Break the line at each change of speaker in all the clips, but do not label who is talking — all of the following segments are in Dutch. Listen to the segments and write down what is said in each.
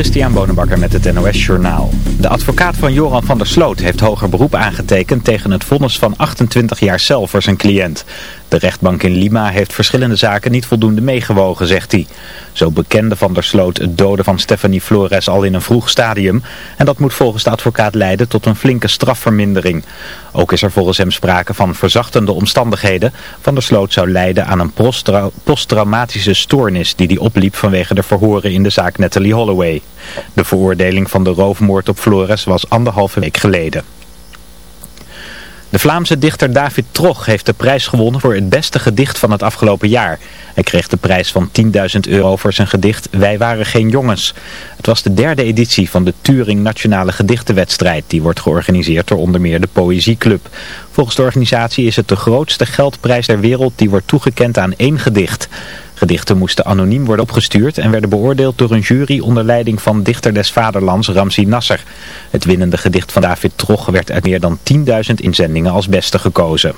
Christian Bonenbakker met het NOS Journaal. De advocaat van Joran van der Sloot heeft hoger beroep aangetekend tegen het vonnis van 28 jaar cel voor zijn cliënt. De rechtbank in Lima heeft verschillende zaken niet voldoende meegewogen, zegt hij. Zo bekende van der Sloot het doden van Stephanie Flores al in een vroeg stadium. En dat moet volgens de advocaat leiden tot een flinke strafvermindering. Ook is er volgens hem sprake van verzachtende omstandigheden. Van der Sloot zou lijden aan een posttraumatische stoornis die hij opliep vanwege de verhoren in de zaak Natalie Holloway. De veroordeling van de roofmoord op Flores was anderhalve week geleden. De Vlaamse dichter David Trog heeft de prijs gewonnen voor het beste gedicht van het afgelopen jaar. Hij kreeg de prijs van 10.000 euro voor zijn gedicht Wij waren geen jongens. Het was de derde editie van de Turing Nationale Gedichtenwedstrijd. Die wordt georganiseerd door onder meer de Poëzieclub. Volgens de organisatie is het de grootste geldprijs ter wereld die wordt toegekend aan één gedicht. Gedichten moesten anoniem worden opgestuurd en werden beoordeeld door een jury onder leiding van dichter des vaderlands Ramsi Nasser. Het winnende gedicht van David Trog werd uit meer dan 10.000 inzendingen als beste gekozen.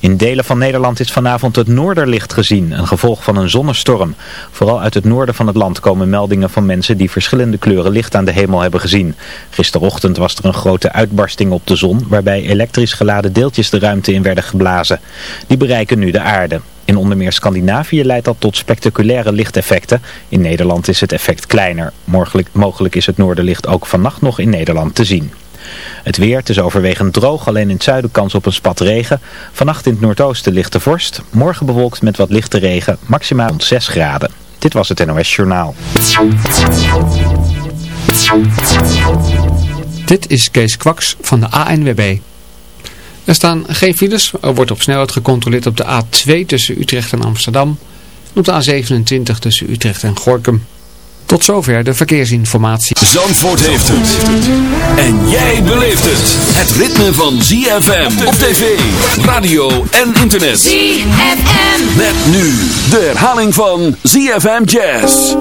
In delen van Nederland is vanavond het noorderlicht gezien, een gevolg van een zonnestorm. Vooral uit het noorden van het land komen meldingen van mensen die verschillende kleuren licht aan de hemel hebben gezien. Gisterochtend was er een grote uitbarsting op de zon, waarbij elektrisch geladen deeltjes de ruimte in werden geblazen. Die bereiken nu de aarde. In onder meer Scandinavië leidt dat tot spectaculaire lichteffecten. In Nederland is het effect kleiner. Mogelijk, is het noorderlicht ook vannacht nog in Nederland te zien. Het weer, het is overwegend droog, alleen in het zuiden kans op een spat regen. Vannacht in het noordoosten lichte vorst. Morgen bewolkt met wat lichte regen, maximaal rond 6 graden. Dit was het NOS Journaal.
Dit is Kees Kwaks van de ANWB. Er staan geen files. Er wordt op snelheid gecontroleerd op de A2 tussen Utrecht en Amsterdam. En op de A27 tussen Utrecht en Gorkum. Tot zover de verkeersinformatie.
Zandvoort heeft het. En jij beleeft het. Het ritme van ZFM op tv, radio en internet.
ZFM.
Met nu de herhaling van ZFM Jazz.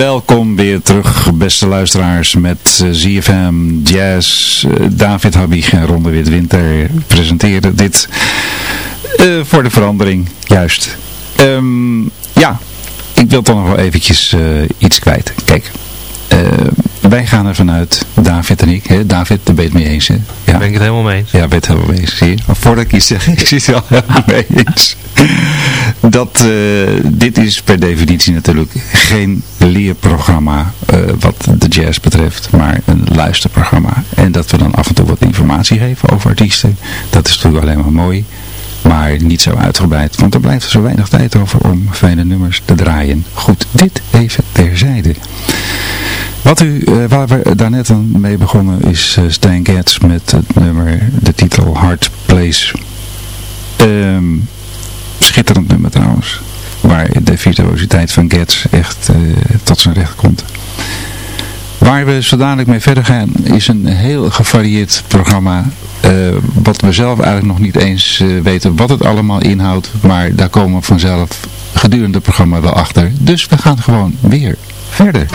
Welkom weer terug, beste luisteraars, met eh, ZFM Jazz. Uh, David Habig en Ronde Witwinter presenteren dit uh, voor de verandering, juist. Um, ja, ik wil toch nog wel eventjes iets kwijt. Kijk, wij gaan ervan uit, David en ik, hè? David, daar ben je het mee eens. Hè?
Ja. Ben ik het helemaal mee eens.
Ja, ben het helemaal mee eens. Zie je? Maar voordat ik iets zeg, ik zit er al helemaal mee eens. Dat, dit is per definitie natuurlijk geen leerprogramma uh, wat de jazz betreft, maar een luisterprogramma. En dat we dan af en toe wat informatie geven over artiesten, dat is natuurlijk alleen maar mooi. Maar niet zo uitgebreid, want er blijft zo weinig tijd over om fijne nummers te draaien. Goed, dit even terzijde. Wat u, uh, waar we daarnet aan mee begonnen is uh, Stan Getz met het nummer, de titel Hard Place. Um, schitterend nummer trouwens. Waar de virtuositeit van Getz echt uh, tot zijn recht komt. Waar we zo dadelijk mee verder gaan is een heel gevarieerd programma. Uh, wat we zelf eigenlijk nog niet eens uh, weten wat het allemaal inhoudt. Maar daar komen we vanzelf gedurende het programma wel achter. Dus we gaan gewoon weer verder.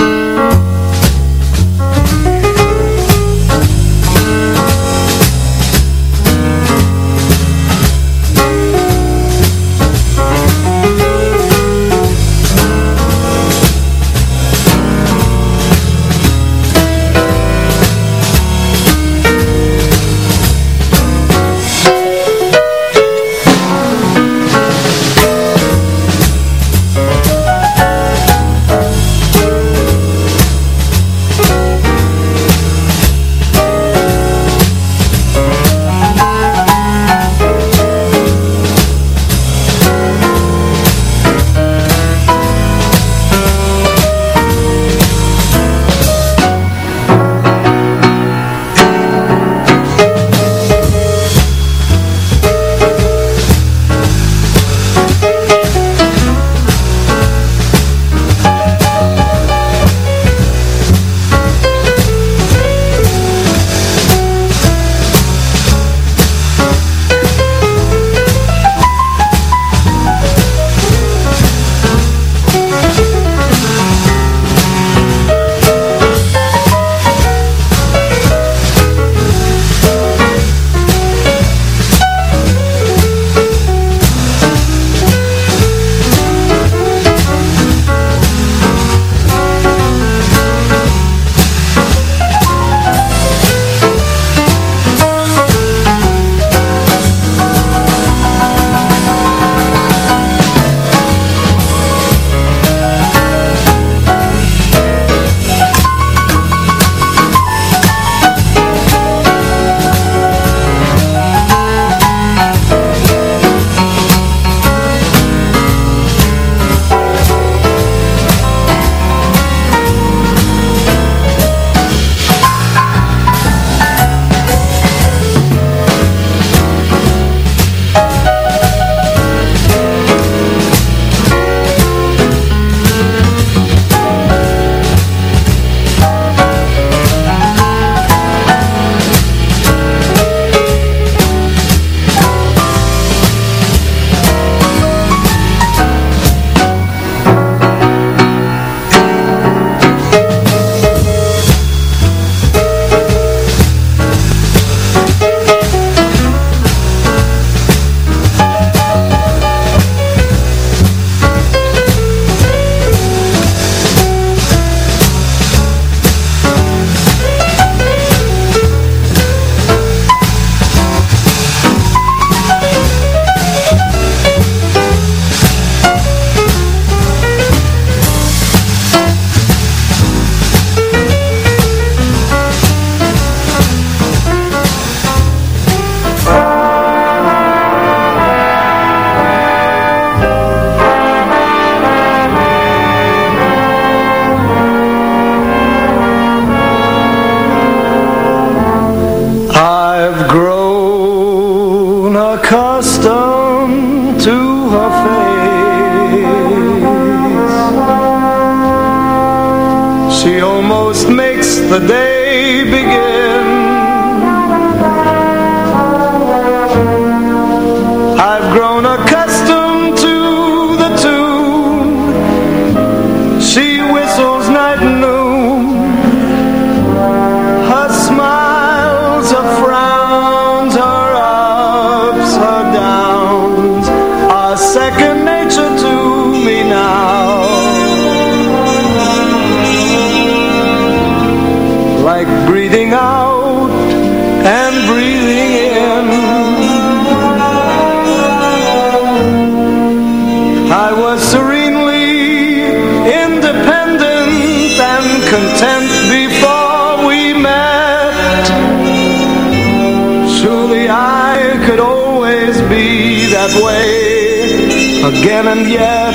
Again and yet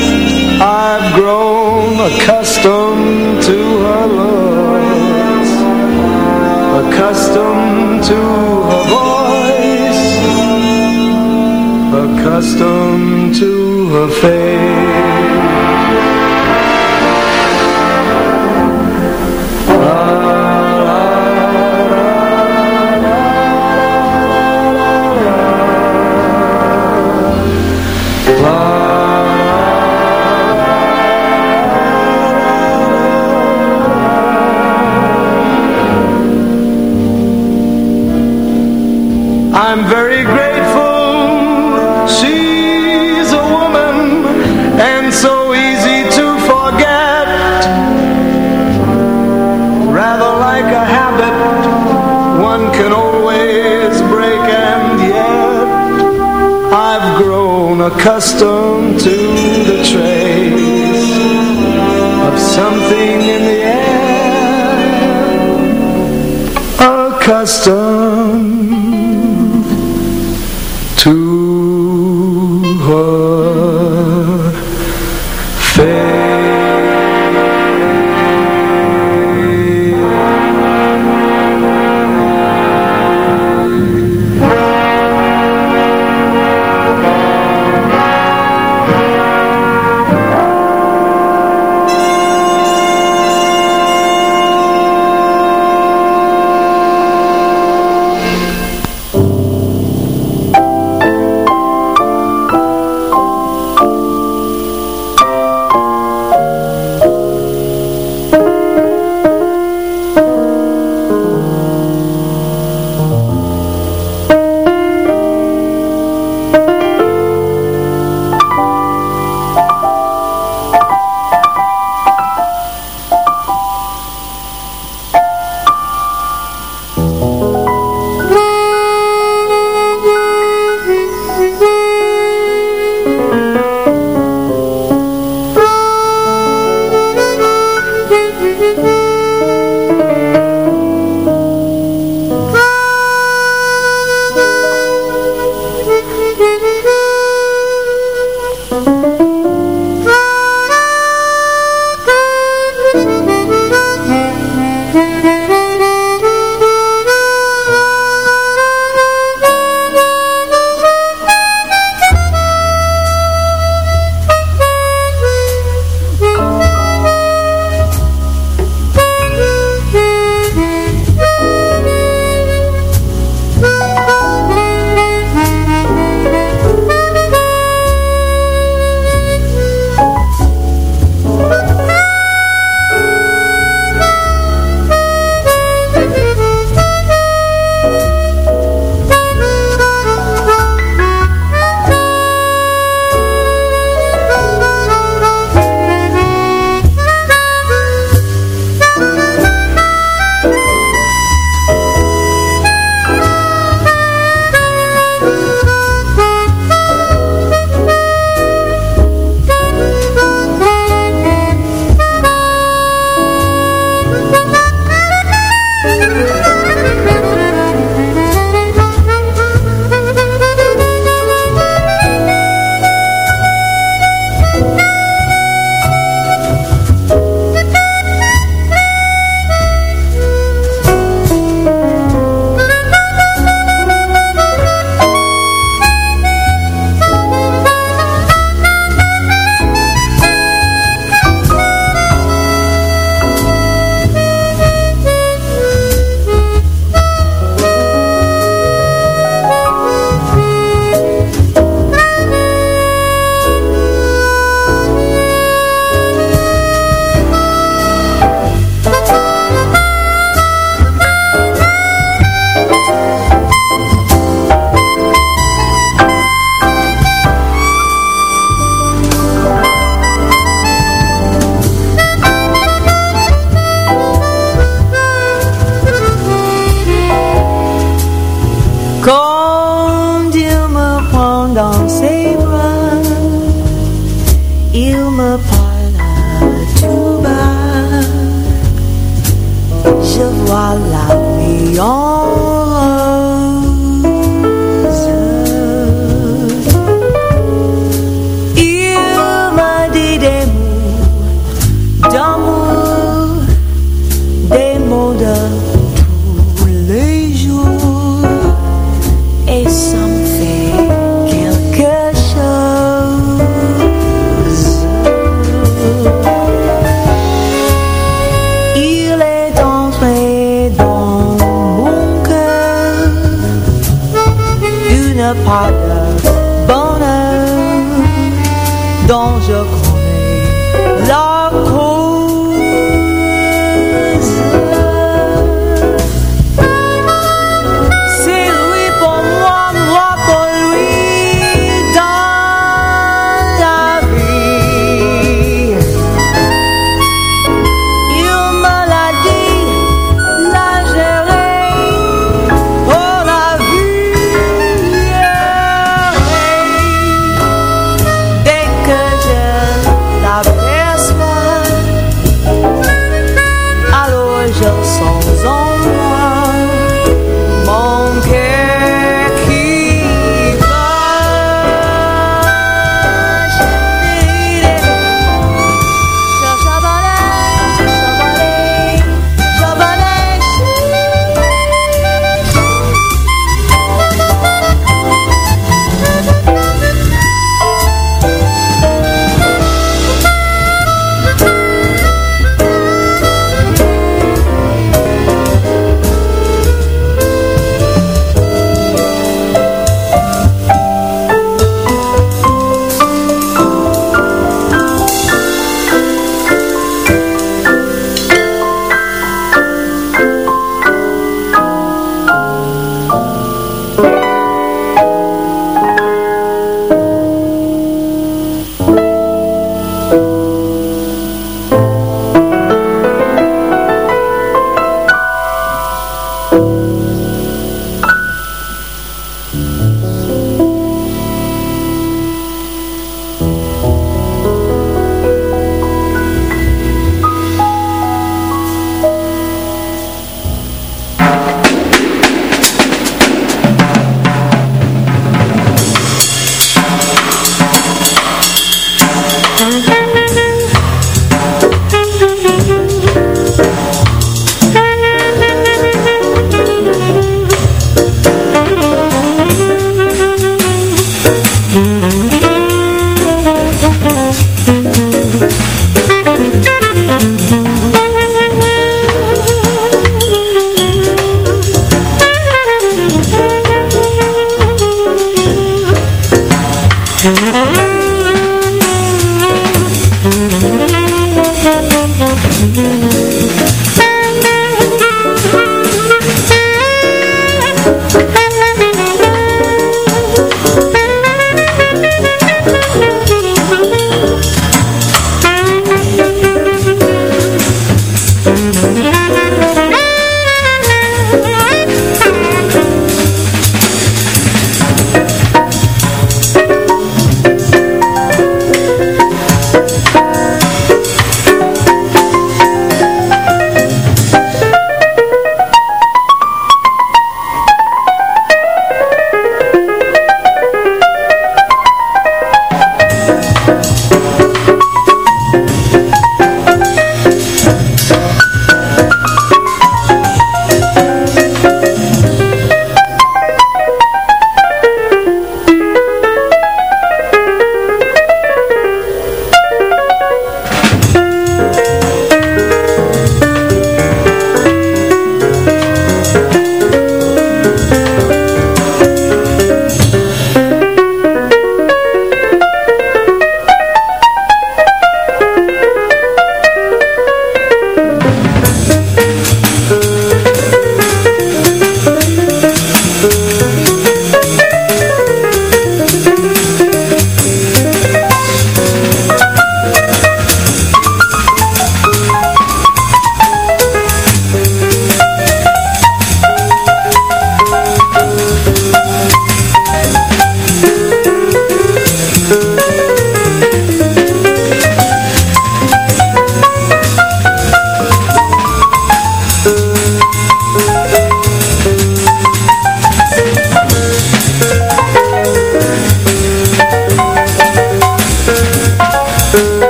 I've grown accustomed to her looks Accustomed to her voice Accustomed to her face accustomed to the trace of something in the air. Accustomed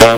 Ja,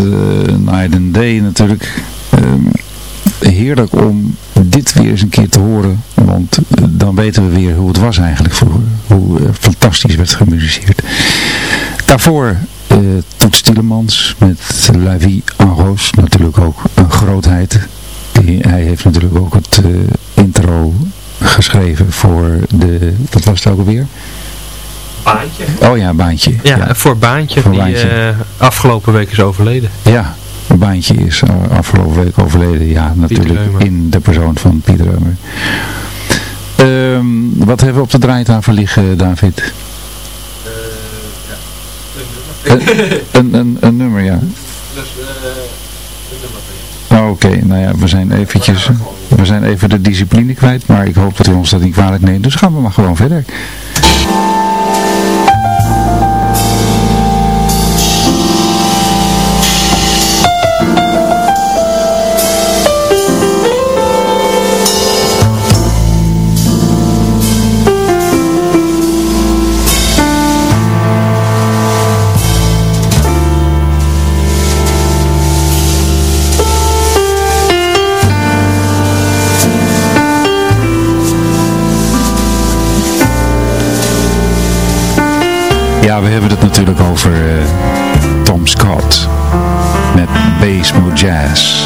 met Night Day natuurlijk. Uh, heerlijk om dit weer eens een keer te horen, want dan weten we weer hoe het was eigenlijk vroeger. Hoe fantastisch werd gemusiceerd. Daarvoor uh, Toets Tielemans met La Vie en Rose, natuurlijk ook een grootheid. Hij heeft natuurlijk ook het intro geschreven voor de, wat was het ook alweer?
Baantje.
Oh ja, Baantje.
Ja, ja. voor Baantje, voor die baantje. Uh, afgelopen week is overleden.
Ja, Baantje is uh, afgelopen week overleden. Ja, natuurlijk in de persoon van Pieter Reumer. Um, wat hebben we op de draaitafel liggen, David?
Uh, ja.
een, een, een, nummer, ja.
Dus,
Oké, okay, nou ja, we zijn eventjes, we zijn even de discipline kwijt, maar ik hoop dat u ons dat niet kwalijk neemt. Dus gaan we maar gewoon verder. Ja, we hebben het natuurlijk over uh, Tom Scott met Basemo Jazz.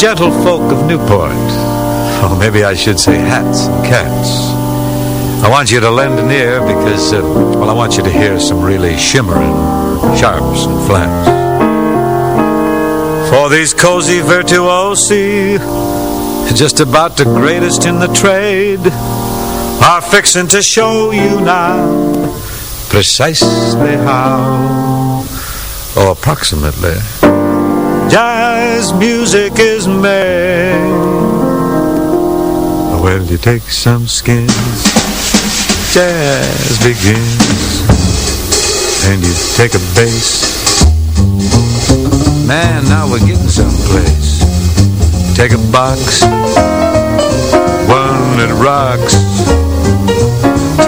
Dear gentle folk of Newport, or maybe I should say hats and cats, I want you to lend an ear because, uh, well, I want you to hear some really shimmering sharps and flats. For these cozy virtuosi, just about the greatest in the trade, are fixing to show you now precisely how, or approximately, jazz music is made. Well, you take some skins, jazz begins, and you take a bass. Man, now we're getting someplace. Take a box, one that rocks.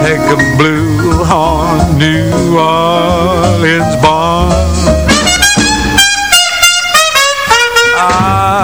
Take a blue horn, New Orleans born.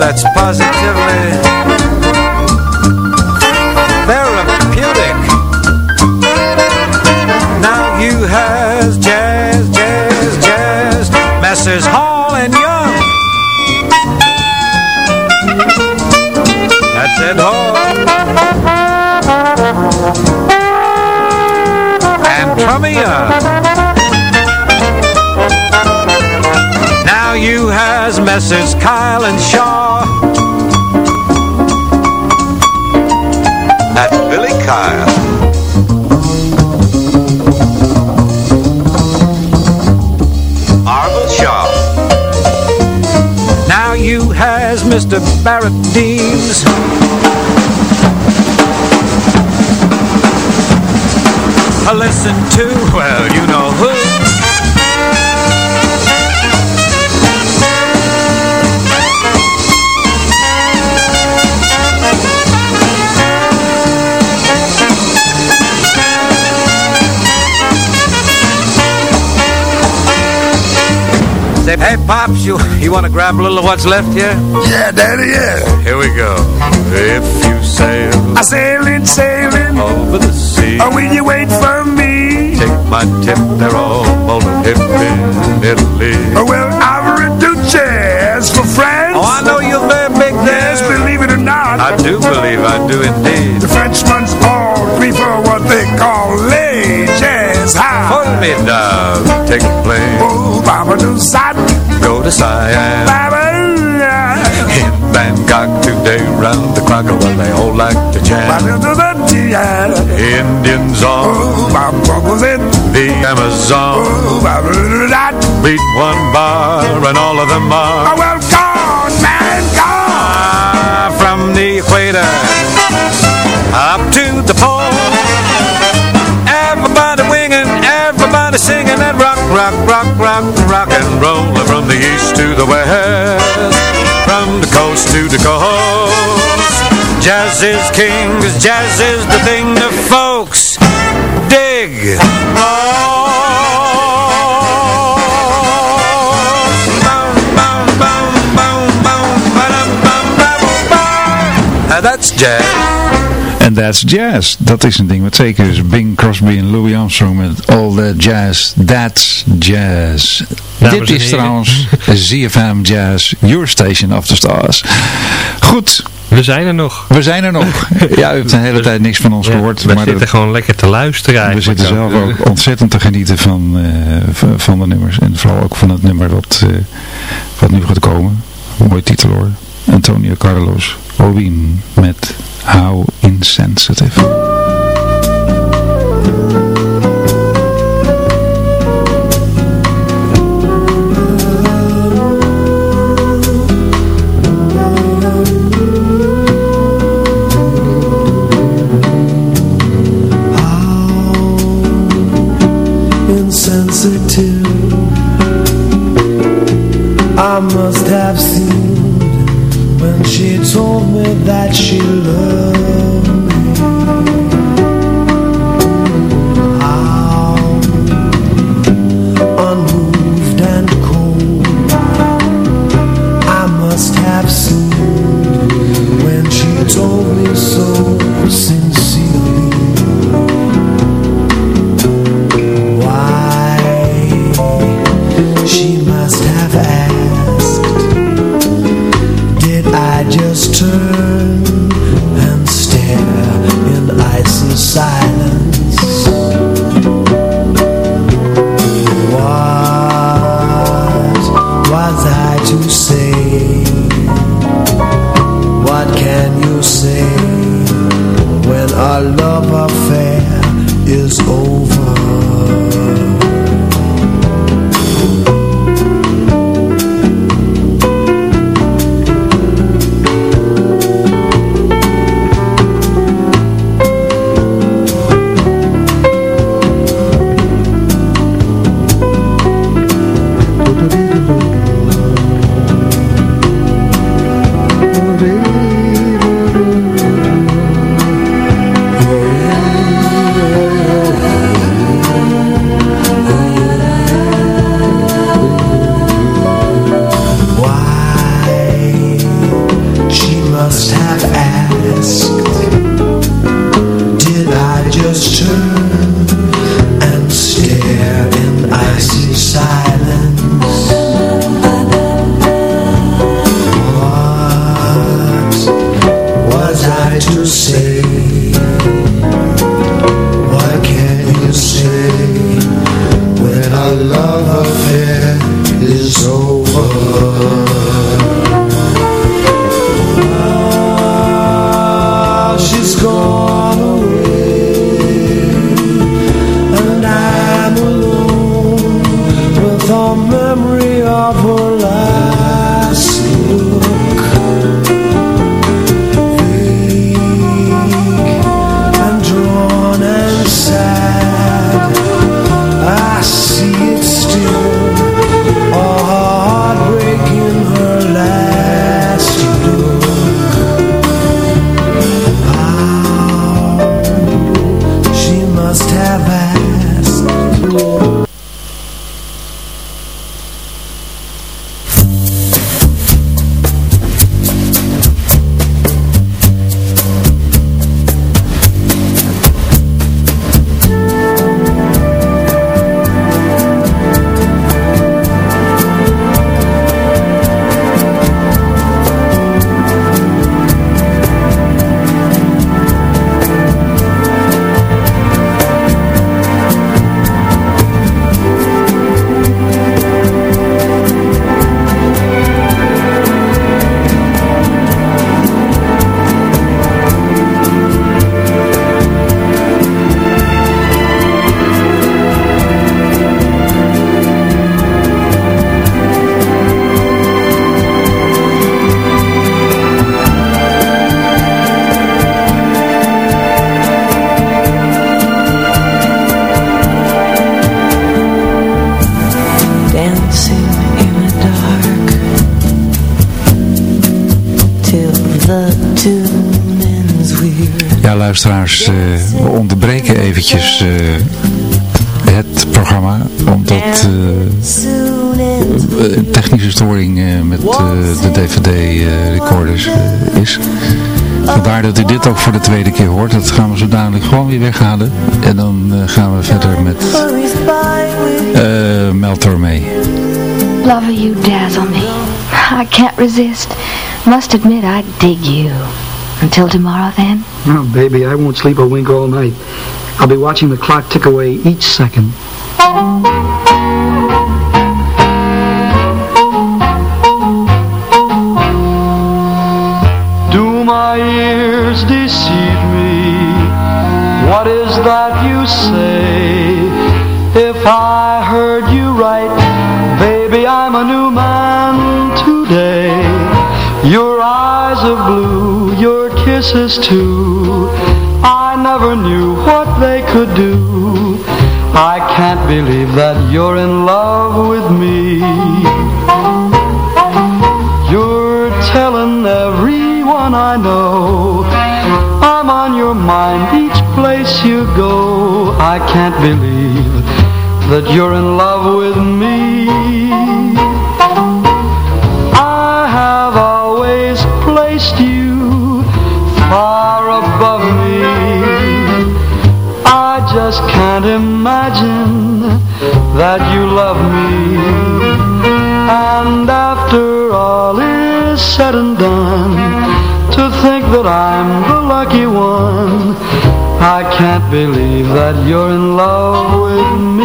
That's positively therapeutic. Now you have jazz, jazz, jazz, Messrs. Hall and Young. That's it, Hall. And Trumia. Now you has Messrs. Kyle and Shaw. Mr. Barrett. I listen to, well, you know who. Say, hey, Pops, you, you want to grab a little of what's left here?
Yeah, Daddy, yeah.
Here we go. If you sail
I sailing, sailing.
over the sea,
Oh, will you wait for me?
take my tip, they're all molded hip in Italy.
Oh, well, I've duchess for France.
Oh, I know you're very big there.
Yes, believe it or not.
I do believe I do indeed.
The Frenchmen's all prefer what they call les jazz high.
Formidable. Take a plane,
Oh, Baba do side,
go to Siam.
Baba.
In Bangkok today, round the clock, well, they all like to jam.
Baba do the tia.
Indians on
Oh, Baba goes in.
the Amazon.
Oh, Baba do that.
Beat one bar and all of them
Oh,
are
well, gone, man, gone.
Ah, from the equator up to the pole. Rock, rock, rock, rock, and roll from the east to the west, from the coast to the coast. Jazz is king, jazz is the thing the folks dig. that's jazz.
And that's jazz. Dat is een ding wat zeker is. Bing Crosby en Louis Armstrong met All That Jazz. That's jazz. Dit is trouwens ZFM Jazz, your station of the stars. Goed.
We zijn er nog.
We zijn er nog. Ja, u hebt de hele tijd niks van ons gehoord.
We maar zitten gewoon lekker te luisteren
We zitten zelf ook ontzettend te genieten van, uh, van de nummers. En vooral ook van het nummer wat, uh, wat nu gaat komen. Mooi titel hoor. Antonio Carlos Obin met How insensitive Insensitive.
I must that she loved
keer hoort. Dat gaan we zo dadelijk gewoon weer weghalen. En dan gaan we verder met uh, Mel Tormé.
Lover, you dazzle me. I can't resist. Must admit I dig you. Until tomorrow then?
No, baby, I won't sleep a wink all night. I'll be watching the clock tick away each second.
That you say? If I heard you right, baby, I'm a new man today. Your eyes are blue, your kisses too I never knew what they could do I can't believe that you're in love with me You're telling everyone I know I'm on your mind place you go I can't believe that you're in love with me. I have always placed you far above me. I just can't imagine that you love me. And after all is said and done To think that I'm the lucky one I can't believe that you're in love with me.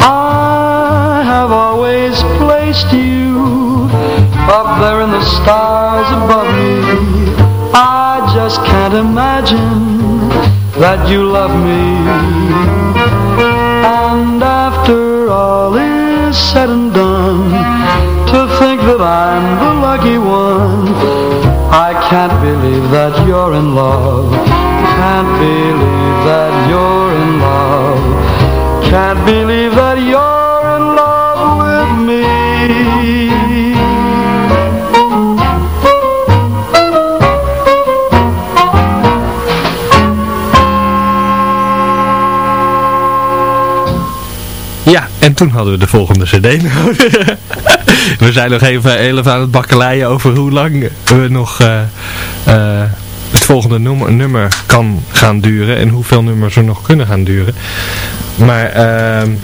I have always placed you Up there in the stars above me. I just can't imagine that you love me said and done To think that I'm the lucky one. I can't believe that you're in love. Can't believe that you're in love. Can't believe that you're
Ja, en toen hadden we de volgende cd nodig. we zijn nog even, even aan het bakkeleien over hoe lang we nog uh, uh, het volgende nummer, kan gaan duren. En hoeveel nummers er nog kunnen gaan duren. Maar... We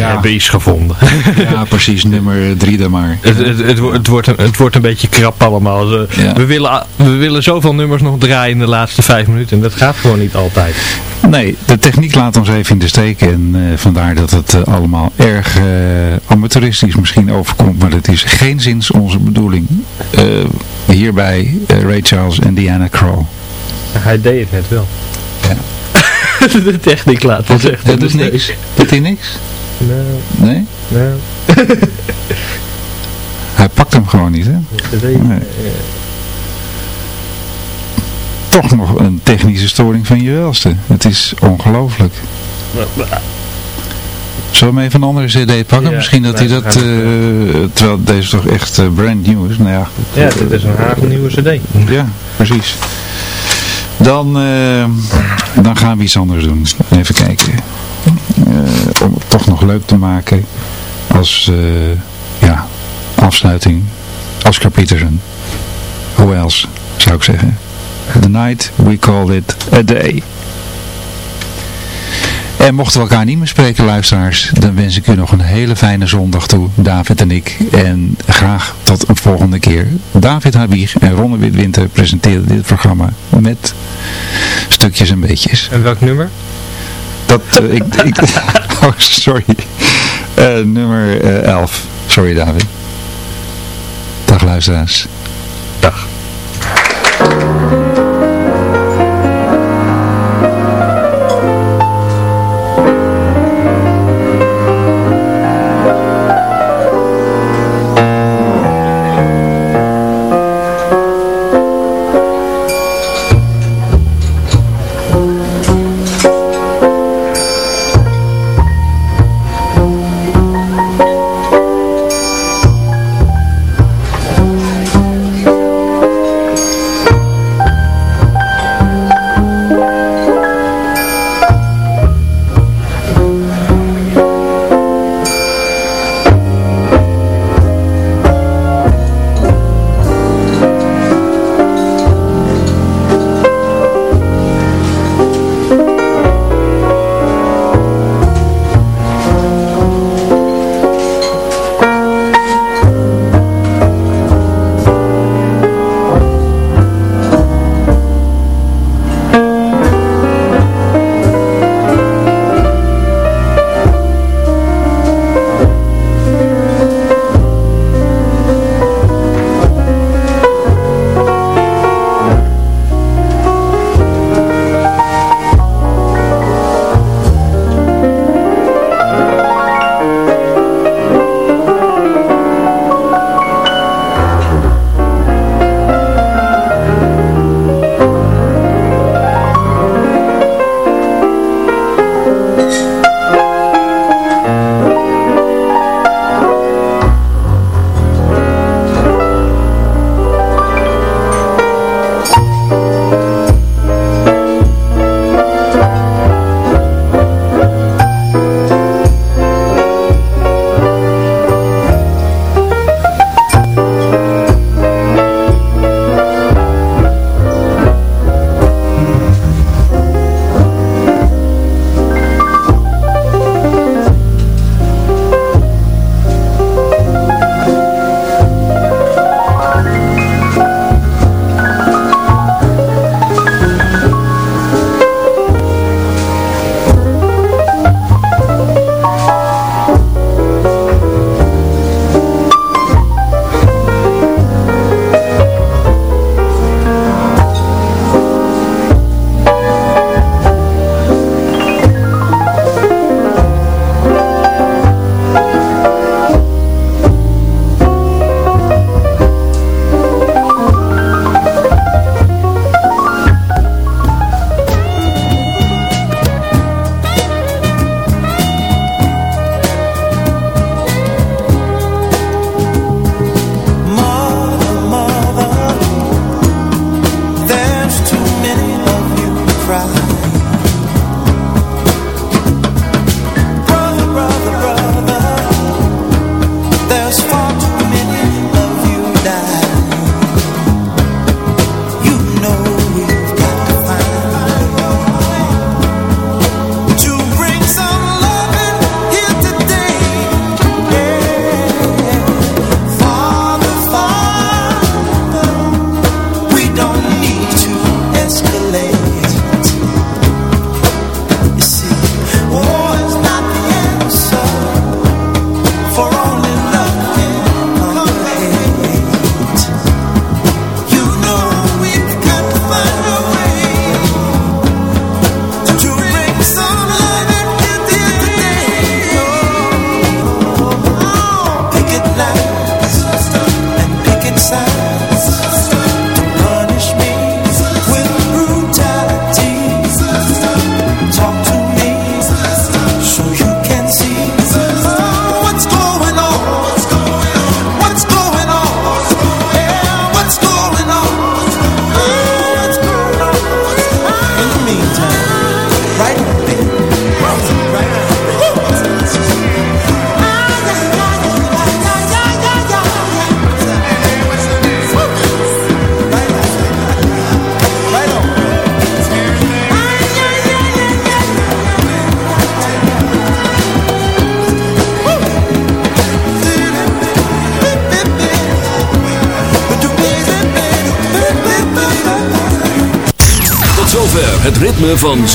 ja. iets gevonden.
ja, precies. Nummer drie dan maar.
Het, het, het, het, wordt een, het wordt een beetje krap allemaal. We, ja. we, willen, we willen zoveel nummers nog draaien in de laatste vijf minuten. En dat gaat gewoon niet altijd.
Nee, de techniek laat ons even in de steek. En uh, vandaar dat het uh, allemaal erg uh, amateuristisch misschien overkomt. Maar dat is geen zins onze bedoeling. hierbij Ray Charles en Diana Krall.
Hij deed het net wel.
Ja.
de techniek laat ons echt
Dat is niks. Doet hij niks?
Nee.
Nee?
Nee.
Hij pakt hem gewoon niet, hè? Nee. Toch nog een technische storing van je welste. Het is ongelooflijk. Zullen we hem even een andere cd pakken? Ja, Misschien dat hij dat, uh, terwijl deze toch echt uh, brand new is. Nou ja,
ja, dit is een hagelnieuwe cd.
Ja, precies. Dan, uh, dan gaan we iets anders doen. Even kijken. Uh, om het toch nog leuk te maken. Als uh, ja, afsluiting. Oscar Peterson. Who else, zou ik zeggen. The night we call it a day. En mochten we elkaar niet meer spreken, luisteraars, dan wens ik u nog een hele fijne zondag toe, David en ik. En graag tot een volgende keer. David Habig en Ronne Witwinter presenteren dit programma met stukjes en beetjes.
En welk nummer?
Dat, uh, ik, ik, oh, sorry. Uh, nummer uh, 11. Sorry, David. Dag, luisteraars.
Dag.